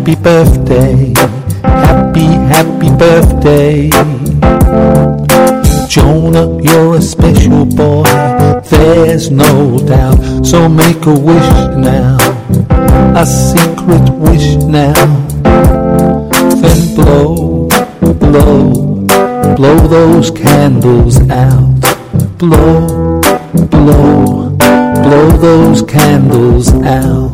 happy birthday, happy, happy birthday. Jonah, you're a special boy, there's no doubt. So make a wish now, a secret wish now. Then blow, blow, blow those candles out. Blow, blow, blow those candles out.